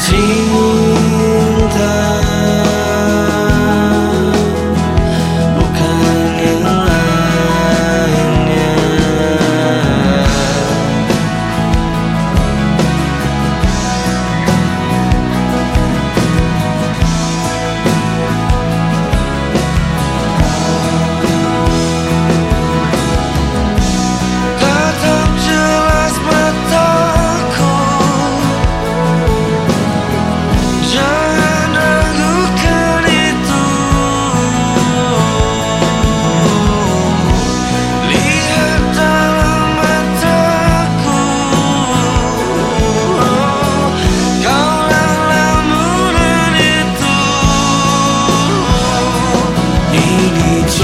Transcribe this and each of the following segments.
情。你离去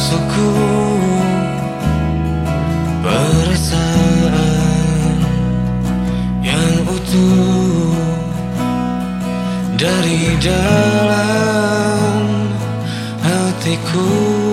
nafsuku Perasaan yang utuh Dari dalam hatiku